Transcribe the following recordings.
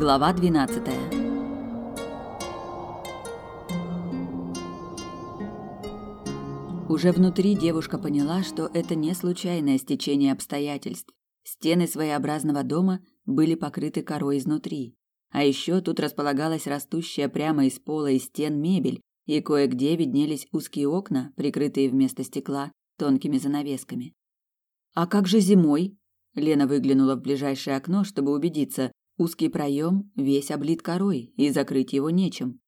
Глава 12. Уже внутри девушка поняла, что это не случайное стечение обстоятельств. Стены своеобразного дома были покрыты корой изнутри. А еще тут располагалась растущая прямо из пола и стен мебель, и кое-где виднелись узкие окна, прикрытые вместо стекла тонкими занавесками. А как же зимой? Лена выглянула в ближайшее окно, чтобы убедиться, узкий проем весь облит корой, и закрыть его нечем.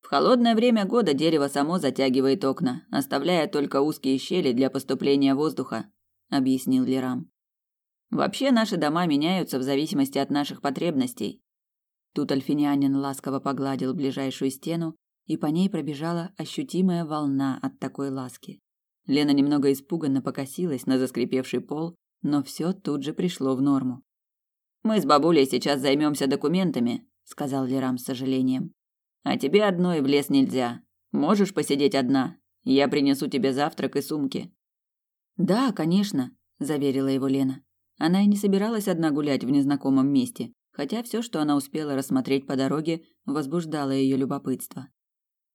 В холодное время года дерево само затягивает окна, оставляя только узкие щели для поступления воздуха, объяснил Лерам. Вообще наши дома меняются в зависимости от наших потребностей. Тут альфинянин ласково погладил ближайшую стену, и по ней пробежала ощутимая волна от такой ласки. Лена немного испуганно покосилась на заскрипевший пол, но все тут же пришло в норму. Мы с бабулей сейчас займемся документами, сказал Лерам с сожалением. А тебе одной в лес нельзя. Можешь посидеть одна. Я принесу тебе завтрак и сумки. Да, конечно, заверила его Лена. Она и не собиралась одна гулять в незнакомом месте, хотя все, что она успела рассмотреть по дороге, возбуждало ее любопытство.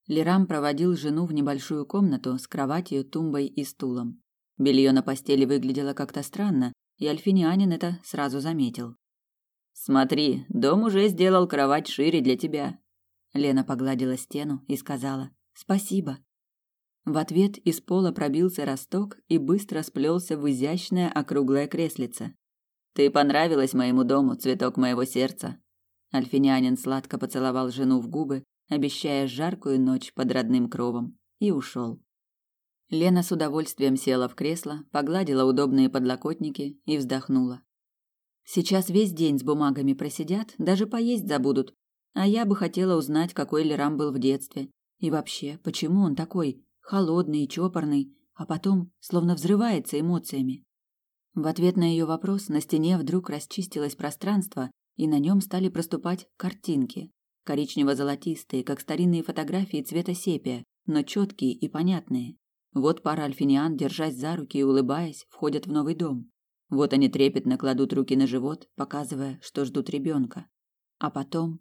Лерам проводил жену в небольшую комнату с кроватью, тумбой и стулом. Белье на постели выглядело как-то странно, и Альфинианин это сразу заметил. «Смотри, дом уже сделал кровать шире для тебя», Лена погладила стену и сказала «Спасибо». В ответ из пола пробился росток и быстро сплелся в изящное округлое креслице. «Ты понравилась моему дому, цветок моего сердца». Альфинянин сладко поцеловал жену в губы, обещая жаркую ночь под родным кровом, и ушел. Лена с удовольствием села в кресло, погладила удобные подлокотники и вздохнула. Сейчас весь день с бумагами просидят, даже поесть забудут, а я бы хотела узнать, какой Лерам был в детстве. И вообще, почему он такой холодный и чопорный, а потом словно взрывается эмоциями. В ответ на ее вопрос на стене вдруг расчистилось пространство, и на нем стали проступать картинки. Коричнево-золотистые, как старинные фотографии цвета сепия, но четкие и понятные. Вот пара альфиниан, держась за руки и улыбаясь, входят в новый дом. Вот они трепетно кладут руки на живот, показывая, что ждут ребенка. А потом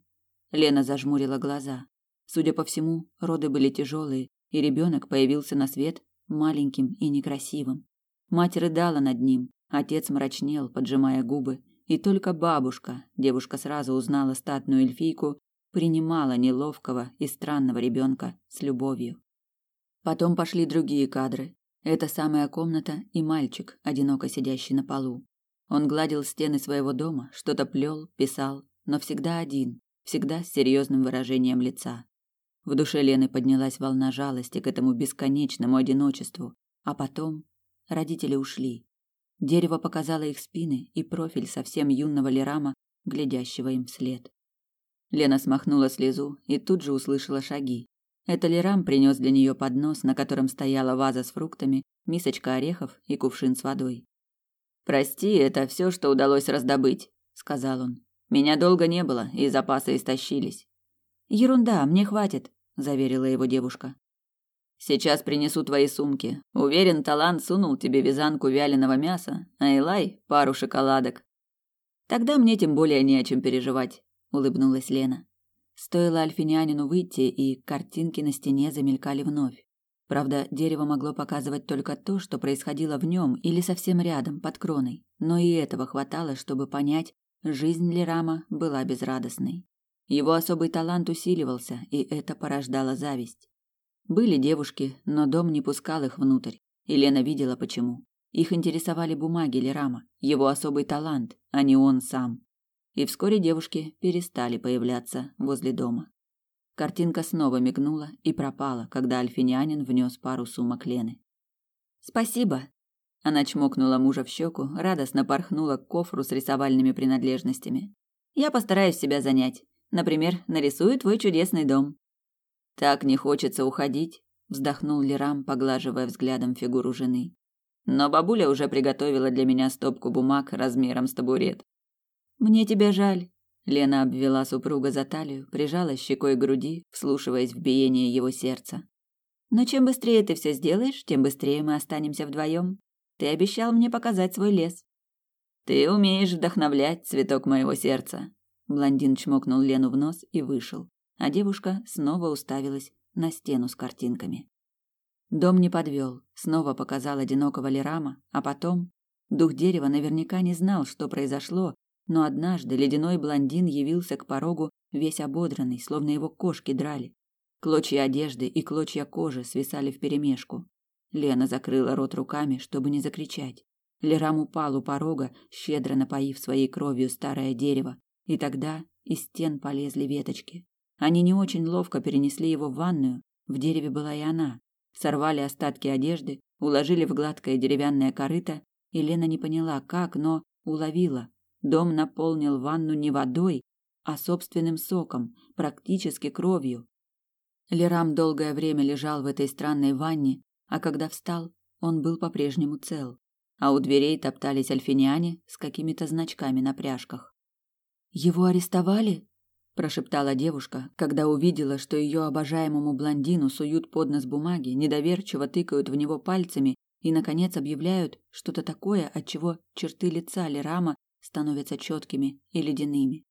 Лена зажмурила глаза. Судя по всему, роды были тяжелые, и ребенок появился на свет маленьким и некрасивым. Мать рыдала над ним, отец мрачнел, поджимая губы, и только бабушка, девушка сразу узнала статную эльфийку, принимала неловкого и странного ребенка с любовью. Потом пошли другие кадры. Это самая комната и мальчик, одиноко сидящий на полу. Он гладил стены своего дома, что-то плел, писал, но всегда один, всегда с серьезным выражением лица. В душе Лены поднялась волна жалости к этому бесконечному одиночеству, а потом родители ушли. Дерево показало их спины и профиль совсем юного Лерама, глядящего им вслед. Лена смахнула слезу и тут же услышала шаги. Это Лерам принес для нее поднос, на котором стояла ваза с фруктами, мисочка орехов и кувшин с водой. «Прости, это все, что удалось раздобыть», — сказал он. Меня долго не было, и запасы истощились. Ерунда, мне хватит, заверила его девушка. Сейчас принесу твои сумки. Уверен, Талант сунул тебе вязанку вяленого мяса, а Элай пару шоколадок. Тогда мне тем более не о чем переживать, улыбнулась Лена. Стоило Альфинянину выйти, и картинки на стене замелькали вновь. Правда, дерево могло показывать только то, что происходило в нем или совсем рядом, под кроной, но и этого хватало, чтобы понять, Жизнь Лерама была безрадостной. Его особый талант усиливался, и это порождало зависть. Были девушки, но дом не пускал их внутрь. И Лена видела почему. Их интересовали бумаги Лерама, его особый талант, а не он сам. И вскоре девушки перестали появляться возле дома. Картинка снова мигнула и пропала, когда альфинянин внес пару сумок Лены. «Спасибо», она чмокнула мужа в щеку, радостно порхнула к кофру с рисовальными принадлежностями. Я постараюсь себя занять. Например, нарисую твой чудесный дом. Так не хочется уходить, вздохнул Лерам, поглаживая взглядом фигуру жены. Но бабуля уже приготовила для меня стопку бумаг размером с табурет. Мне тебя жаль. Лена обвела супруга за талию, прижала щекой к груди, вслушиваясь в биение его сердца. Но чем быстрее ты все сделаешь, тем быстрее мы останемся вдвоем. Ты обещал мне показать свой лес. Ты умеешь вдохновлять, цветок моего сердца. Блондин чмокнул Лену в нос и вышел, а девушка снова уставилась на стену с картинками. Дом не подвел, снова показал одинокого Лерама, а потом дух дерева наверняка не знал, что произошло, но однажды ледяной блондин явился к порогу весь ободранный, словно его кошки драли. Клочья одежды и клочья кожи свисали вперемешку. Лена закрыла рот руками, чтобы не закричать. Лерам упал у порога, щедро напоив своей кровью старое дерево, и тогда из стен полезли веточки. Они не очень ловко перенесли его в ванную, в дереве была и она. Сорвали остатки одежды, уложили в гладкое деревянное корыто, и Лена не поняла, как, но уловила. Дом наполнил ванну не водой, а собственным соком, практически кровью. Лерам долгое время лежал в этой странной ванне, а когда встал, он был по-прежнему цел. А у дверей топтались альфиняне с какими-то значками на пряжках. «Его арестовали?» – прошептала девушка, когда увидела, что ее обожаемому блондину суют под нос бумаги, недоверчиво тыкают в него пальцами и, наконец, объявляют что-то такое, от чего черты лица Лерама становятся четкими и ледяными.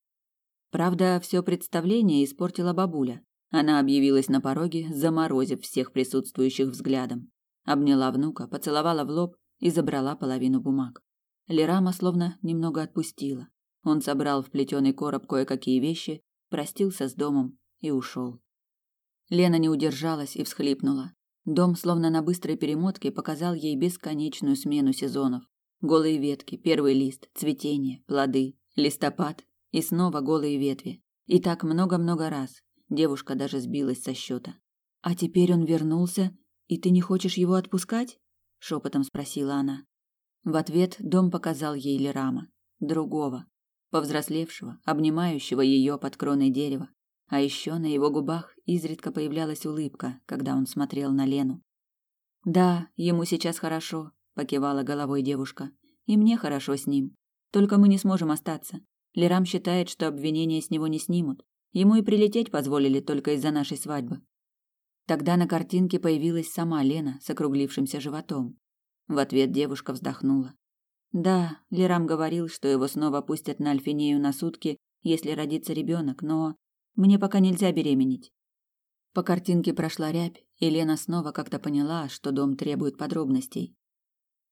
Правда, все представление испортила бабуля. Она объявилась на пороге, заморозив всех присутствующих взглядом. Обняла внука, поцеловала в лоб и забрала половину бумаг. Лерама словно немного отпустила. Он собрал в плетеный короб кое-какие вещи, простился с домом и ушел. Лена не удержалась и всхлипнула. Дом, словно на быстрой перемотке, показал ей бесконечную смену сезонов. Голые ветки, первый лист, цветение, плоды, листопад и снова голые ветви. И так много-много раз. Девушка даже сбилась со счета. А теперь он вернулся, и ты не хочешь его отпускать? шепотом спросила она. В ответ дом показал ей Лерама, другого, повзрослевшего, обнимающего ее под кроной дерева. А еще на его губах изредка появлялась улыбка, когда он смотрел на Лену. Да, ему сейчас хорошо, покивала головой девушка. И мне хорошо с ним. Только мы не сможем остаться. Лерам считает, что обвинения с него не снимут. Ему и прилететь позволили только из-за нашей свадьбы. Тогда на картинке появилась сама Лена с округлившимся животом. В ответ девушка вздохнула. Да, Лерам говорил, что его снова пустят на Альфинею на сутки, если родится ребенок, но мне пока нельзя беременеть. По картинке прошла рябь, и Лена снова как-то поняла, что дом требует подробностей.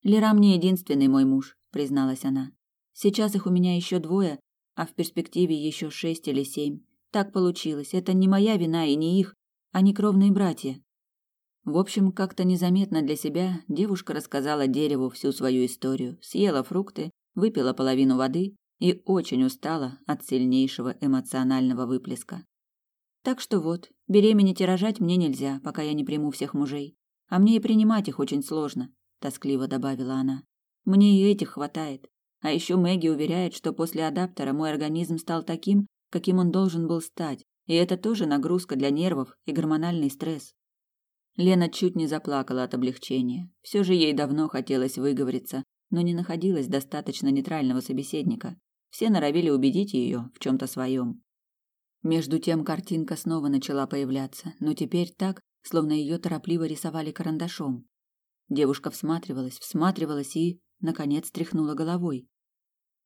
Лерам не единственный мой муж, призналась она. Сейчас их у меня еще двое, а в перспективе еще шесть или семь. Так получилось. Это не моя вина и не их, они кровные братья. В общем, как-то незаметно для себя девушка рассказала дереву всю свою историю, съела фрукты, выпила половину воды и очень устала от сильнейшего эмоционального выплеска. Так что вот, беременеть и рожать мне нельзя, пока я не приму всех мужей. А мне и принимать их очень сложно, тоскливо добавила она. Мне и этих хватает. А еще Мэгги уверяет, что после адаптера мой организм стал таким, каким он должен был стать, и это тоже нагрузка для нервов и гормональный стресс. Лена чуть не заплакала от облегчения. Все же ей давно хотелось выговориться, но не находилось достаточно нейтрального собеседника. Все норовили убедить ее в чем-то своем. Между тем картинка снова начала появляться, но теперь так, словно ее торопливо рисовали карандашом. Девушка всматривалась, всматривалась и, наконец, тряхнула головой.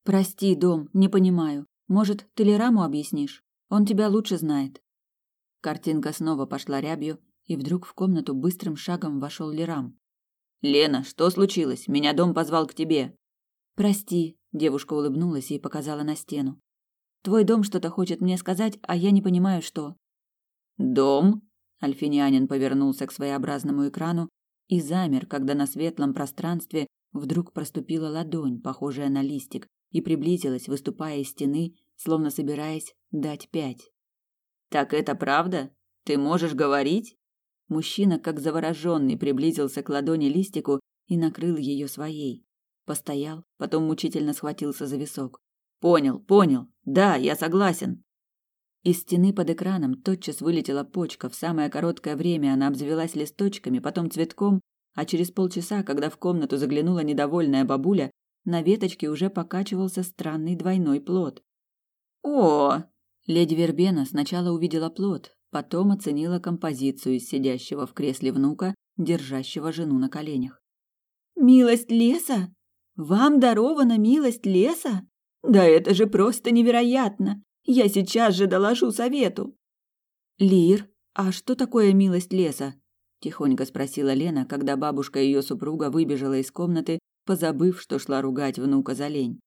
Прости, дом, не понимаю. Может, ты Лераму объяснишь? Он тебя лучше знает. Картинка снова пошла рябью, и вдруг в комнату быстрым шагом вошел Лерам. Лена, что случилось? Меня дом позвал к тебе. Прости, девушка улыбнулась и показала на стену. Твой дом что-то хочет мне сказать, а я не понимаю, что. Дом? Альфинянин повернулся к своеобразному экрану и замер, когда на светлом пространстве вдруг проступила ладонь, похожая на листик, и приблизилась, выступая из стены, словно собираясь дать пять. Так это правда? Ты можешь говорить? Мужчина, как завороженный, приблизился к ладони листику и накрыл ее своей. Постоял, потом мучительно схватился за висок. Понял, понял. Да, я согласен. Из стены под экраном тотчас вылетела почка. В самое короткое время она обзавелась листочками, потом цветком, а через полчаса, когда в комнату заглянула недовольная бабуля, на веточке уже покачивался странный двойной плод. О! Леди Вербена сначала увидела плод, потом оценила композицию сидящего в кресле внука, держащего жену на коленях. Милость леса? Вам дарована милость леса? Да это же просто невероятно! Я сейчас же доложу совету. Лир, а что такое милость леса? тихонько спросила Лена, когда бабушка и ее супруга выбежала из комнаты, позабыв, что шла ругать внука за лень.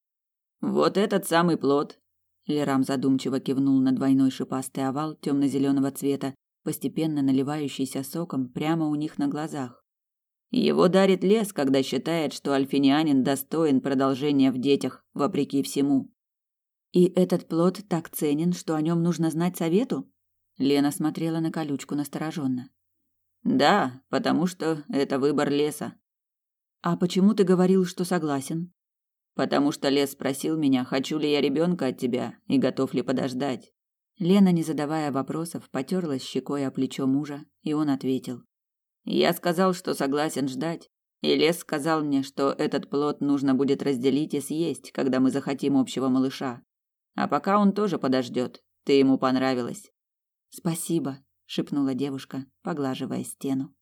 Вот этот самый плод. Лерам задумчиво кивнул на двойной шипастый овал темно-зеленого цвета, постепенно наливающийся соком прямо у них на глазах. Его дарит лес, когда считает, что альфинянин достоин продолжения в детях, вопреки всему. И этот плод так ценен, что о нем нужно знать совету? Лена смотрела на колючку настороженно. Да, потому что это выбор леса. А почему ты говорил, что согласен? Потому что лес спросил меня, хочу ли я ребенка от тебя и готов ли подождать. Лена, не задавая вопросов, потерлась щекой о плечо мужа, и он ответил: "Я сказал, что согласен ждать, и лес сказал мне, что этот плод нужно будет разделить и съесть, когда мы захотим общего малыша. А пока он тоже подождет. Ты ему понравилась". "Спасибо", шепнула девушка, поглаживая стену.